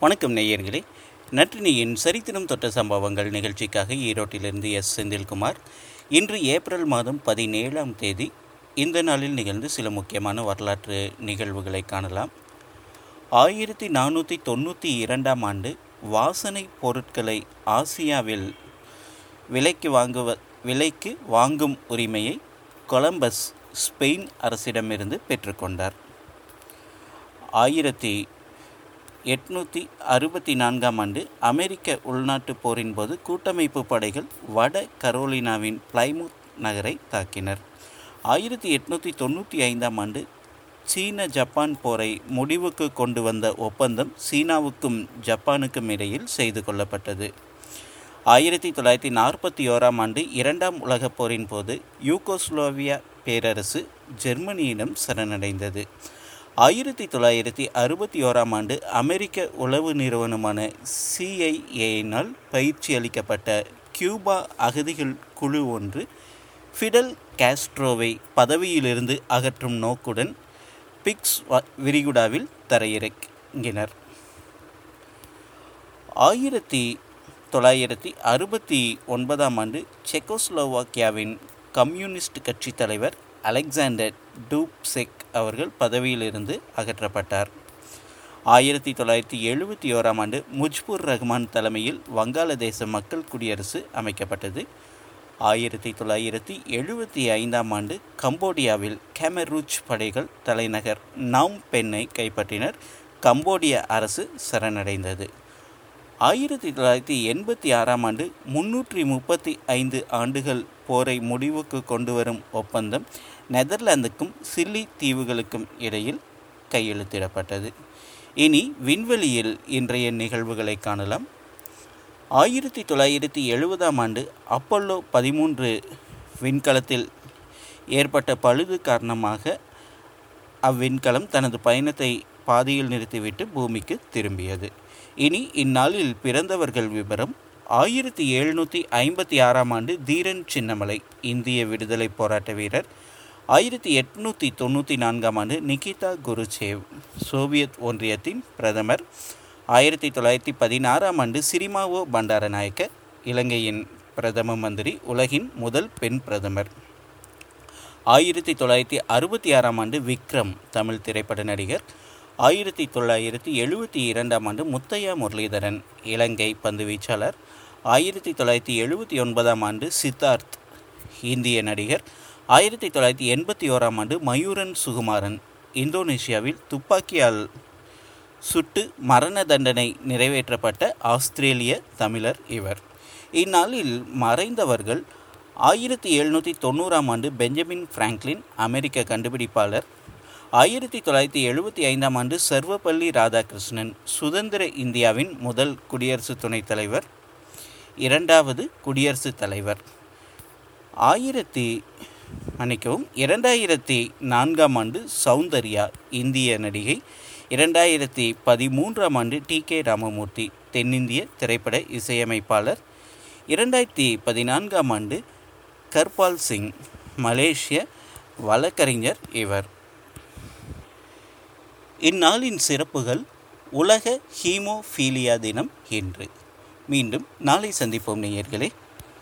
வணக்கம் நேயர்களே. நற்றினியின் சரித்திரம் தொட்ட சம்பவங்கள் நிகழ்ச்சிக்காக ஈரோட்டிலிருந்து எஸ். செந்தில்குமார். இன்று ஏப்ரல் மாதம் பதினேழாம் தேதி இந்த நாளில் நிகழ்ந்து சில முக்கியமான வரலாற்று நிகழ்வுகளை காணலாம். ஆயிரத்தி நானூற்றி தொண்ணூற்றி இரண்டாம் ஆண்டு வாசனை பொருட்களை ஆசியாவில் விலைக்கு வாங்குவ விலைக்கு வாங்கும் உரிமையை கொலம்பஸ் ஸ்பெயின் அரசிடமிருந்து பெற்றுக்கொண்டார். ஆயிரத்தி எட்நூற்றி அறுபத்தி நான்காம் ஆண்டு அமெரிக்க உள்நாட்டுப் போரின் போது கூட்டமைப்பு படைகள் வட கரோலினாவின் பிளைமுத் நகரை தாக்கினர். ஆயிரத்தி எட்நூற்றி தொண்ணூற்றி ஐந்தாம் ஆண்டு சீன ஜப்பான் போரை முடிவுக்கு கொண்டு வந்த ஒப்பந்தம் சீனாவுக்கும் ஜப்பானுக்கும் இடையில் செய்து கொள்ளப்பட்டது. ஆயிரத்தி தொள்ளாயிரத்தி நாற்பத்தி ஓராம் ஆண்டு இரண்டாம் உலகப் போரின் போது யூகோஸ்லோவியா பேரரசு ஜெர்மனியிடம் சரணடைந்தது. ஆயிரத்தி தொள்ளாயிரத்தி அறுபத்தி ஓராம் ஆண்டு அமெரிக்க உளவு நிறுவனமான சிஐஏயினால் பயிற்சி அளிக்கப்பட்ட கியூபா அகதிகள் குழு ஒன்று ஃபிடல் காஸ்ட்ரோவை பதவியிலிருந்து அகற்றும் நோக்குடன் பிக்ஸ் விரிகுடாவில் தரையிறங்கினர் ஆயிரத்தி தொள்ளாயிரத்தி அறுபத்தி ஒன்பதாம் ஆண்டு செக்கோஸ்லோவாக்கியாவின் கம்யூனிஸ்ட் கட்சி தலைவர் அலெக்சாண்டர் டூப்செக் அவர்கள் பதவியிலிருந்து அகற்றப்பட்டார். ஆயிரத்தி தொள்ளாயிரத்தி எழுபத்தி ஓராம் ஆண்டு முஜ்பூர் ரஹ்மான் தலைமையில் வங்காளதேச மக்கள் குடியரசு அமைக்கப்பட்டது. ஆயிரத்தி தொள்ளாயிரத்தி எழுபத்தி ஐந்தாம் ஆண்டு கம்போடியாவில் கேமரூச் படைகள் தலைநகர் நவ் பெண்ணை கைப்பற்றினர். கம்போடிய அரசு சரணடைந்தது. ஆயிரத்தி தொள்ளாயிரத்தி எண்பத்தி ஆறாம் ஆண்டு முன்னூற்றி முப்பத்தி ஐந்து ஆண்டுகள் போரை முடிவுக்கு கொண்டு வரும் ஒப்பந்தம் நெதர்லாந்துக்கும் சில்லி தீவுகளுக்கும் இடையில் கையெழுத்திடப்பட்டது. இனி விண்வெளியில் இன்றைய நிகழ்வுகளை காணலாம். ஆயிரத்தி தொள்ளாயிரத்தி எழுபதாம் ஆண்டு அப்பல்லோ பதிமூன்று விண்கலத்தில் ஏற்பட்ட பழுது காரணமாக அவ்விண்கலம் தனது பயணத்தை பாதியில் நிறுத்திவிட்டு பூமிக்கு திரும்பியது. இனி இந்நாளில் பிறந்தவர்கள் விவரம் ஆயிரத்தி எழுநூற்றி ஐம்பத்தி ஆறாம் ஆண்டு தீரன் சின்னமலை இந்திய விடுதலை போராட்ட வீரர் ஆயிரத்தி எட்நூற்றி தொண்ணூற்றி நான்காம் ஆண்டு நிகிதா குருச்சேவ் சோவியத் ஒன்றியத்தின் பிரதமர். ஆயிரத்தி தொள்ளாயிரத்தி பதினாறாம் ஆண்டு சிரிமாவோ பண்டாரநாயக்க இலங்கையின் பிரதம மந்திரி உலகின் முதல் பெண் பிரதமர். ஆயிரத்தி தொள்ளாயிரத்தி அறுபத்தி ஆறாம் ஆண்டு விக்ரம் தமிழ் திரைப்பட நடிகர். ஆயிரத்தி தொள்ளாயிரத்தி எழுபத்தி இரண்டாம் ஆண்டு முத்தையா முரளிதரன் இலங்கை பந்து வீச்சாளர். ஆயிரத்தி தொள்ளாயிரத்தி எழுபத்தி ஒன்பதாம் ஆண்டு சித்தார்த் இந்திய நடிகர். ஆயிரத்தி தொள்ளாயிரத்தி எண்பத்தி ஓராம் ஆண்டு மயூரன் சுகுமாரன் இந்தோனேஷியாவில் துப்பாக்கியால் சுட்டு மரண தண்டனை நிறைவேற்றப்பட்ட ஆஸ்திரேலிய தமிழர் இவர். இந்நாளில் மறைந்தவர்கள் ஆயிரத்தி எழுநூற்றி தொண்ணூறாம் ஆண்டு பெஞ்சமின் ஃப்ராங்க்லின் அமெரிக்க கண்டுபிடிப்பாளர். ஆயிரத்தி தொள்ளாயிரத்தி எழுபத்தி ஐந்தாம் ஆண்டு சர்வப்பள்ளி ராதாகிருஷ்ணன் சுதந்திர இந்தியாவின் முதல் குடியரசு துணைத் தலைவர். இரண்டாவது குடியரசுத் தலைவர். ஆயிரத்தி மன்னிக்கவும் இரண்டாயிரத்தி நான்காம் ஆண்டு சௌந்தர்யா இந்திய நடிகை. இரண்டாயிரத்தி பதிமூன்றாம் ஆண்டு டி. கே. ராமமூர்த்தி தென்னிந்திய திரைப்பட இசையமைப்பாளர். இரண்டாயிரத்தி பதினான்காம் ஆண்டு கர்பால் சிங் மலேசிய வழக்கறிஞர் இவர். இந்நாளின் சிறப்புகள் உலக ஹீமோஃபீலியா தினம் என்று மீண்டும் நாளை சந்திப்போம் நேயர்களே.